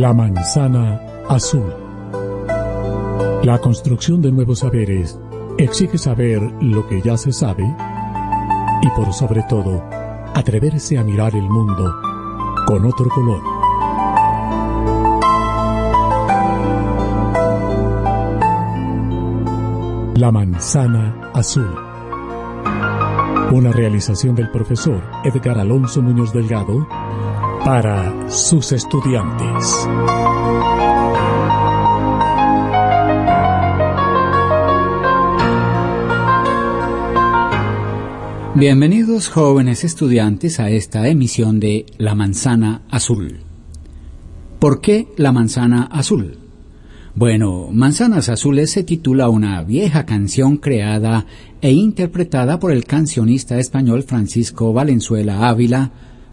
La manzana azul. La construcción de nuevos saberes exige saber lo que ya se sabe y por sobre todo, atreverse a mirar el mundo con otro color. La manzana azul. Una realización del profesor Edgar Alonso Muñoz Delgado para sus estudiantes. Bienvenidos jóvenes estudiantes a esta emisión de La Manzana Azul. ¿Por qué la manzana azul? Bueno, Manzanas Azules se titula una vieja canción creada e interpretada por el cancionista español Francisco Valenzuela Ávila,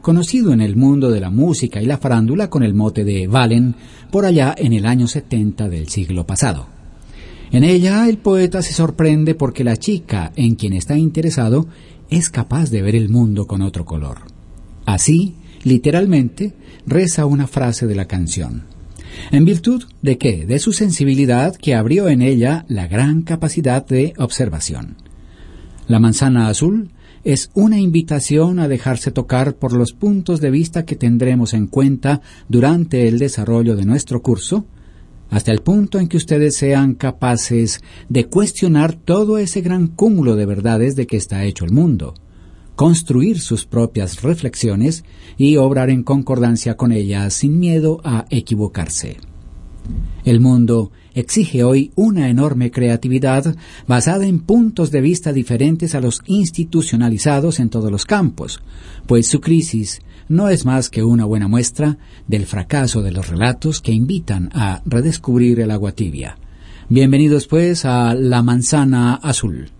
conocido en el mundo de la música y la farándula con el mote de Valen por allá en el año 70 del siglo pasado. En ella el poeta se sorprende porque la chica en quien está interesado es capaz de ver el mundo con otro color. Así, literalmente, reza una frase de la canción. ¿En virtud de qué? De su sensibilidad que abrió en ella la gran capacidad de observación. La manzana azul es una invitación a dejarse tocar por los puntos de vista que tendremos en cuenta durante el desarrollo de nuestro curso, hasta el punto en que ustedes sean capaces de cuestionar todo ese gran cúmulo de verdades de que está hecho el mundo, construir sus propias reflexiones y obrar en concordancia con ellas sin miedo a equivocarse. El mundo exige hoy una enorme creatividad basada en puntos de vista diferentes a los institucionalizados en todos los campos, pues su crisis no es más que una buena muestra del fracaso de los relatos que invitan a redescubrir el agua tibia. Bienvenidos pues a La Manzana Azul.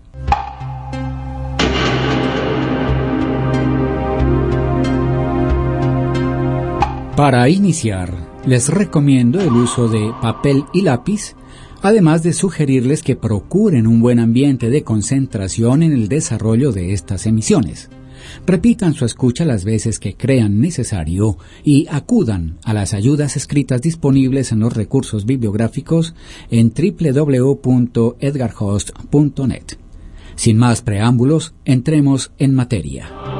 Para iniciar, les recomiendo el uso de papel y lápiz, además de sugerirles que procuren un buen ambiente de concentración en el desarrollo de estas emisiones. Repitan su escucha las veces que crean necesario y acudan a las ayudas escritas disponibles en los recursos bibliográficos en www.edgarhost.net. Sin más preámbulos, entremos en materia.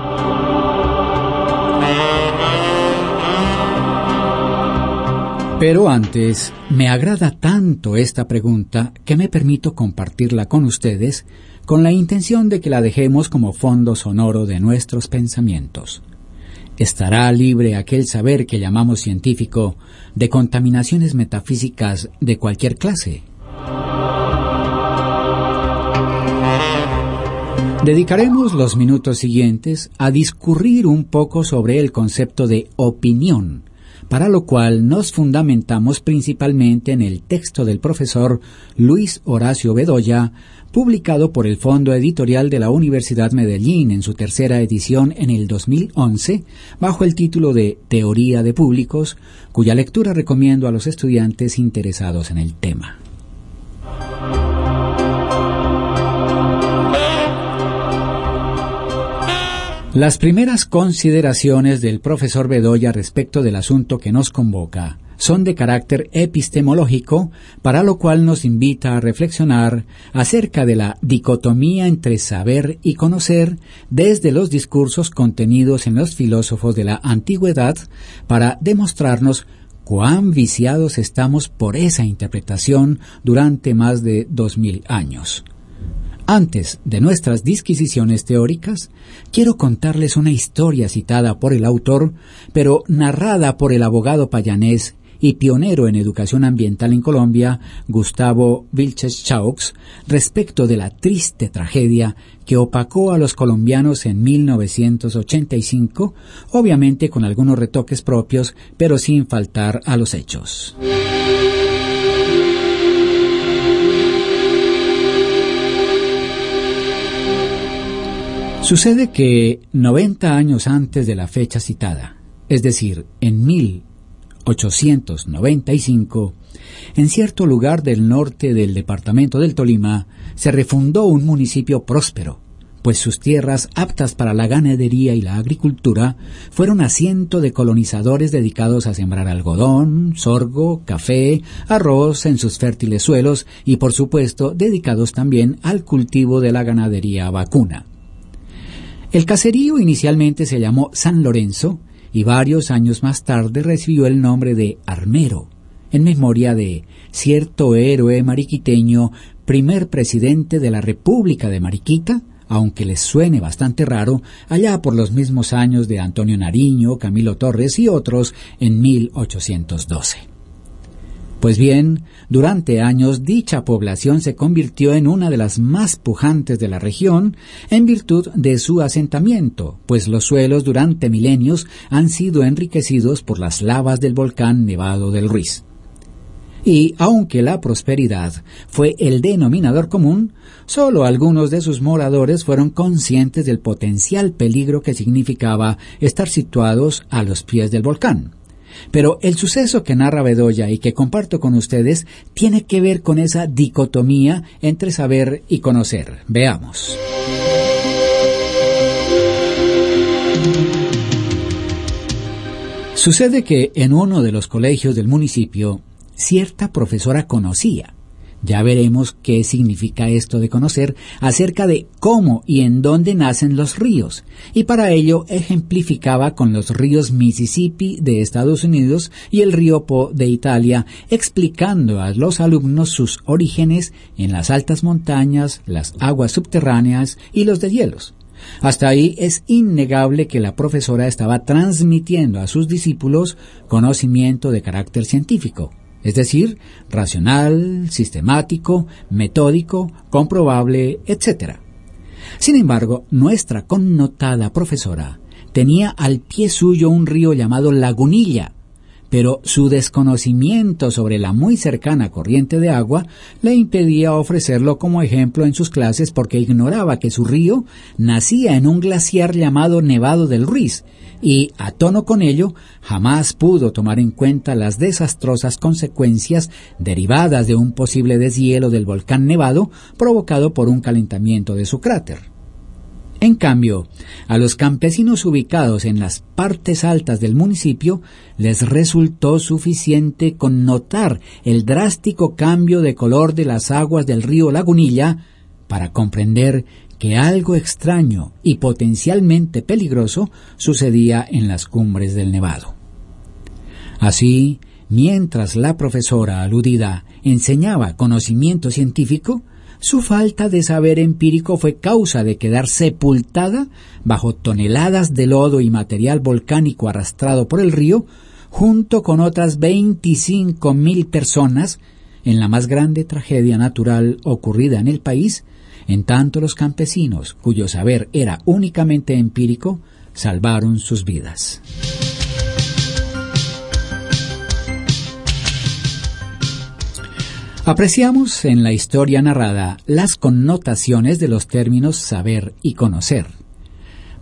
Pero antes, me agrada tanto esta pregunta que me permito compartirla con ustedes con la intención de que la dejemos como fondo sonoro de nuestros pensamientos. ¿Estará libre aquel saber que llamamos científico de contaminaciones metafísicas de cualquier clase? Dedicaremos los minutos siguientes a discurrir un poco sobre el concepto de opinión, para lo cual nos fundamentamos principalmente en el texto del profesor Luis Horacio Bedoya, publicado por el Fondo Editorial de la Universidad Medellín en su tercera edición en el 2011, bajo el título de Teoría de Públicos, cuya lectura recomiendo a los estudiantes interesados en el tema. Las primeras consideraciones del profesor Bedoya respecto del asunto que nos convoca son de carácter epistemológico, para lo cual nos invita a reflexionar acerca de la dicotomía entre saber y conocer desde los discursos contenidos en los filósofos de la antigüedad para demostrarnos cuán viciados estamos por esa interpretación durante más de dos mil años. Antes de nuestras disquisiciones teóricas, quiero contarles una historia citada por el autor, pero narrada por el abogado payanés y pionero en educación ambiental en Colombia, Gustavo Vilches Chaux, respecto de la triste tragedia que opacó a los colombianos en 1985, obviamente con algunos retoques propios, pero sin faltar a los hechos. Sucede que 90 años antes de la fecha citada, es decir, en 1895, en cierto lugar del norte del departamento del Tolima, se refundó un municipio próspero, pues sus tierras aptas para la ganadería y la agricultura fueron asiento de colonizadores dedicados a sembrar algodón, sorgo, café, arroz en sus fértiles suelos y por supuesto dedicados también al cultivo de la ganadería vacuna. El caserío inicialmente se llamó San Lorenzo y varios años más tarde recibió el nombre de Armero, en memoria de cierto héroe mariquiteño, primer presidente de la República de Mariquita, aunque les suene bastante raro, allá por los mismos años de Antonio Nariño, Camilo Torres y otros en 1812. Pues bien, durante años dicha población se convirtió en una de las más pujantes de la región en virtud de su asentamiento, pues los suelos durante milenios han sido enriquecidos por las lavas del volcán Nevado del Ruiz. Y aunque la prosperidad fue el denominador común, solo algunos de sus moradores fueron conscientes del potencial peligro que significaba estar situados a los pies del volcán. Pero el suceso que narra Bedoya y que comparto con ustedes tiene que ver con esa dicotomía entre saber y conocer. Veamos. Sucede que en uno de los colegios del municipio cierta profesora conocía. Ya veremos qué significa esto de conocer acerca de cómo y en dónde nacen los ríos, y para ello ejemplificaba con los ríos Mississippi de Estados Unidos y el río Po de Italia, explicando a los alumnos sus orígenes en las altas montañas, las aguas subterráneas y los de hielos. Hasta ahí es innegable que la profesora estaba transmitiendo a sus discípulos conocimiento de carácter científico es decir, racional, sistemático, metódico, comprobable, etc. Sin embargo, nuestra connotada profesora tenía al pie suyo un río llamado Lagunilla, pero su desconocimiento sobre la muy cercana corriente de agua le impedía ofrecerlo como ejemplo en sus clases porque ignoraba que su río nacía en un glaciar llamado Nevado del Ruiz y, a tono con ello, jamás pudo tomar en cuenta las desastrosas consecuencias derivadas de un posible deshielo del volcán Nevado provocado por un calentamiento de su cráter. En cambio, a los campesinos ubicados en las partes altas del municipio les resultó suficiente con notar el drástico cambio de color de las aguas del río Lagunilla para comprender que algo extraño y potencialmente peligroso sucedía en las cumbres del Nevado. Así, mientras la profesora aludida enseñaba conocimiento científico, su falta de saber empírico fue causa de quedar sepultada bajo toneladas de lodo y material volcánico arrastrado por el río, junto con otras veinticinco mil personas, en la más grande tragedia natural ocurrida en el país, en tanto los campesinos, cuyo saber era únicamente empírico, salvaron sus vidas. Apreciamos en la historia narrada las connotaciones de los términos saber y conocer.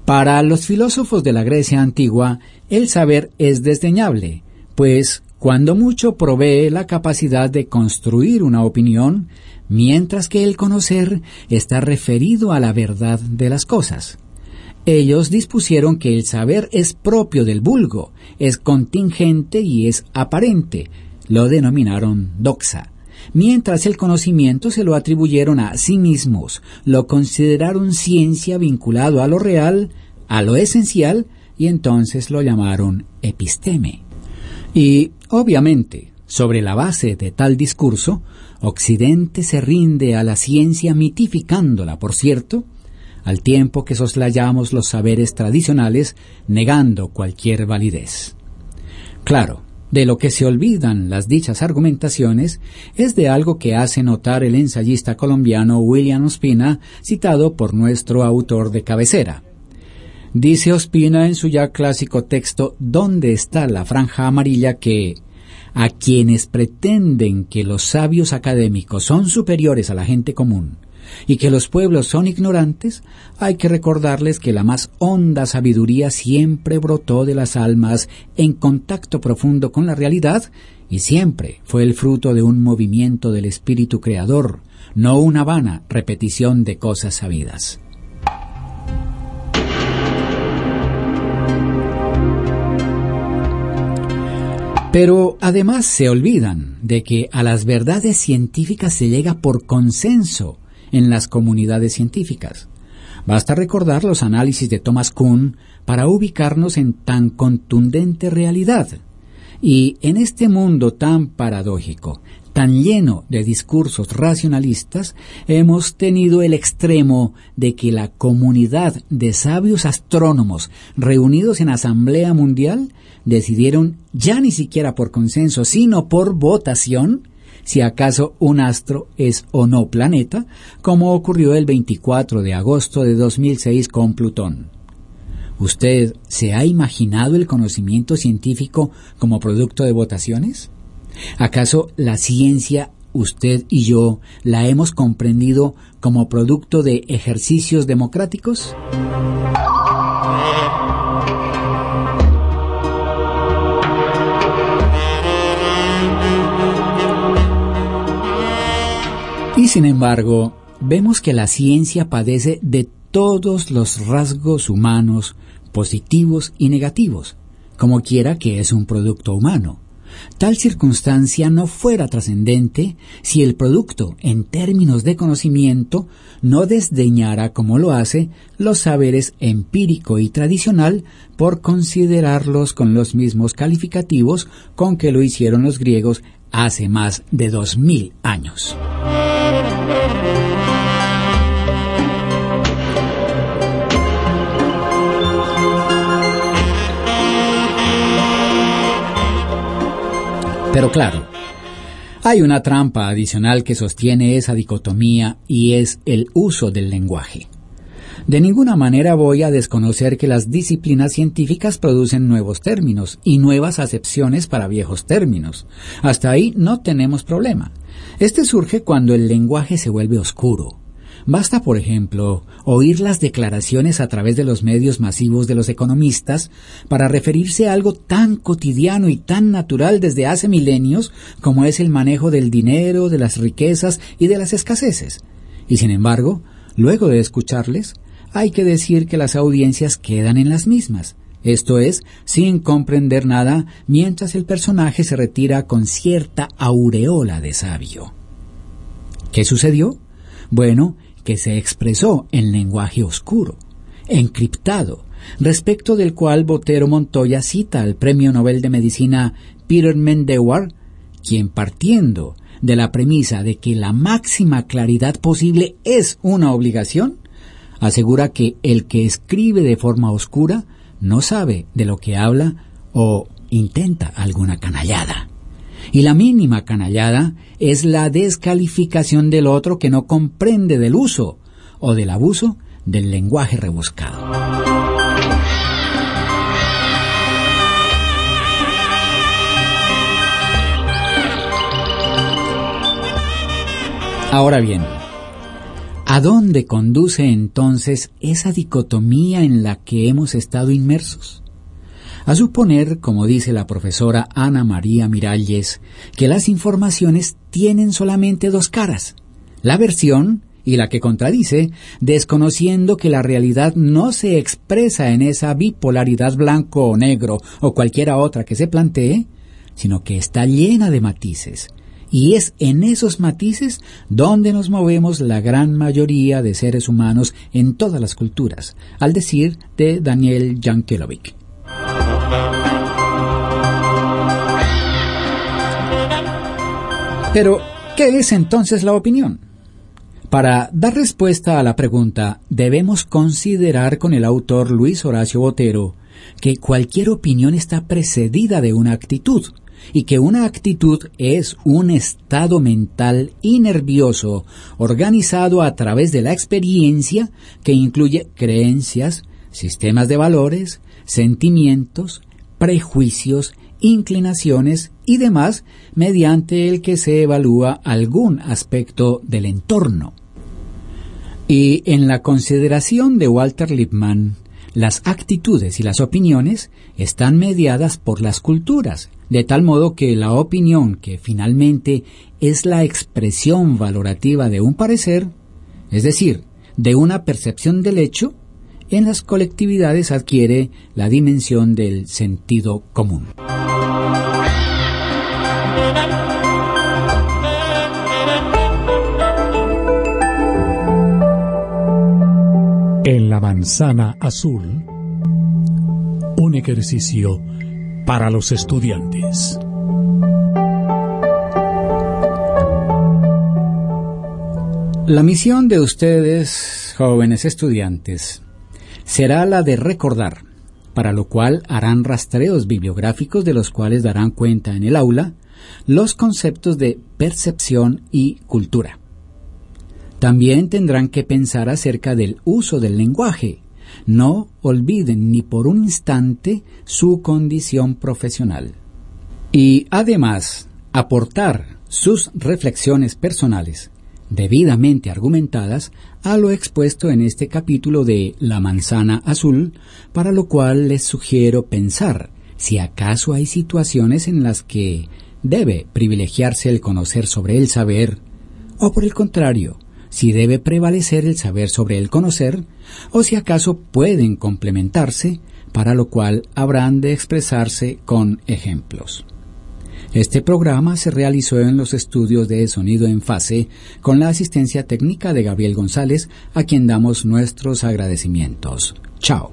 Para los filósofos de la Grecia antigua, el saber es desdeñable, pues cuando mucho provee la capacidad de construir una opinión, mientras que el conocer está referido a la verdad de las cosas. Ellos dispusieron que el saber es propio del vulgo, es contingente y es aparente. Lo denominaron doxa mientras el conocimiento se lo atribuyeron a sí mismos, lo consideraron ciencia vinculado a lo real, a lo esencial, y entonces lo llamaron episteme. Y, obviamente, sobre la base de tal discurso, Occidente se rinde a la ciencia mitificándola, por cierto, al tiempo que soslayamos los saberes tradicionales, negando cualquier validez. Claro, de lo que se olvidan las dichas argumentaciones es de algo que hace notar el ensayista colombiano William Ospina, citado por nuestro autor de cabecera. Dice Ospina en su ya clásico texto ¿Dónde está la franja amarilla? que a quienes pretenden que los sabios académicos son superiores a la gente común y que los pueblos son ignorantes, hay que recordarles que la más honda sabiduría siempre brotó de las almas en contacto profundo con la realidad y siempre fue el fruto de un movimiento del espíritu creador, no una vana repetición de cosas sabidas. Pero además se olvidan de que a las verdades científicas se llega por consenso, en las comunidades científicas. Basta recordar los análisis de Thomas Kuhn para ubicarnos en tan contundente realidad. Y en este mundo tan paradójico, tan lleno de discursos racionalistas, hemos tenido el extremo de que la comunidad de sabios astrónomos reunidos en Asamblea Mundial decidieron, ya ni siquiera por consenso, sino por votación, si acaso un astro es o no planeta, como ocurrió el 24 de agosto de 2006 con Plutón. ¿Usted se ha imaginado el conocimiento científico como producto de votaciones? ¿Acaso la ciencia, usted y yo, la hemos comprendido como producto de ejercicios democráticos? Sin embargo, vemos que la ciencia padece de todos los rasgos humanos, positivos y negativos, como quiera que es un producto humano. Tal circunstancia no fuera trascendente si el producto, en términos de conocimiento, no desdeñara, como lo hace, los saberes empírico y tradicional por considerarlos con los mismos calificativos con que lo hicieron los griegos hace más de dos mil años. Pero claro, hay una trampa adicional que sostiene esa dicotomía y es el uso del lenguaje. De ninguna manera voy a desconocer que las disciplinas científicas producen nuevos términos y nuevas acepciones para viejos términos. Hasta ahí no tenemos problema. Este surge cuando el lenguaje se vuelve oscuro, Basta, por ejemplo, oír las declaraciones a través de los medios masivos de los economistas para referirse a algo tan cotidiano y tan natural desde hace milenios como es el manejo del dinero, de las riquezas y de las escaseces. Y sin embargo, luego de escucharles, hay que decir que las audiencias quedan en las mismas, esto es, sin comprender nada, mientras el personaje se retira con cierta aureola de sabio. ¿Qué sucedió? Bueno, que se expresó en lenguaje oscuro, encriptado, respecto del cual Botero Montoya cita al Premio Nobel de Medicina Peter Mendewar, quien partiendo de la premisa de que la máxima claridad posible es una obligación, asegura que el que escribe de forma oscura no sabe de lo que habla o intenta alguna canallada. Y la mínima canallada es la descalificación del otro que no comprende del uso o del abuso del lenguaje rebuscado. Ahora bien, ¿a dónde conduce entonces esa dicotomía en la que hemos estado inmersos? A suponer, como dice la profesora Ana María Miralles, que las informaciones tienen solamente dos caras, la versión y la que contradice, desconociendo que la realidad no se expresa en esa bipolaridad blanco o negro o cualquiera otra que se plantee, sino que está llena de matices. Y es en esos matices donde nos movemos la gran mayoría de seres humanos en todas las culturas, al decir de Daniel Jankelovic. Pero, ¿qué es entonces la opinión? Para dar respuesta a la pregunta, debemos considerar con el autor Luis Horacio Botero que cualquier opinión está precedida de una actitud, y que una actitud es un estado mental y nervioso organizado a través de la experiencia que incluye creencias, sistemas de valores, sentimientos, prejuicios, inclinaciones y demás mediante el que se evalúa algún aspecto del entorno. Y en la consideración de Walter Lippmann, las actitudes y las opiniones están mediadas por las culturas, de tal modo que la opinión, que finalmente es la expresión valorativa de un parecer, es decir, de una percepción del hecho, en las colectividades adquiere la dimensión del sentido común. En la manzana azul, un ejercicio para los estudiantes. La misión de ustedes, jóvenes estudiantes, será la de recordar, para lo cual harán rastreos bibliográficos de los cuales darán cuenta en el aula los conceptos de percepción y cultura. También tendrán que pensar acerca del uso del lenguaje. No olviden ni por un instante su condición profesional. Y además, aportar sus reflexiones personales debidamente argumentadas a lo expuesto en este capítulo de La manzana azul, para lo cual les sugiero pensar si acaso hay situaciones en las que debe privilegiarse el conocer sobre el saber, o por el contrario, si debe prevalecer el saber sobre el conocer, o si acaso pueden complementarse, para lo cual habrán de expresarse con ejemplos. Este programa se realizó en los estudios de sonido en fase con la asistencia técnica de Gabriel González, a quien damos nuestros agradecimientos. Chao.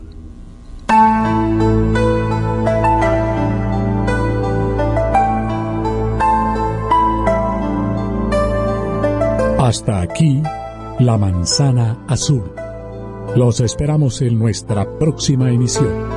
Hasta aquí, la manzana azul. Los esperamos en nuestra próxima emisión.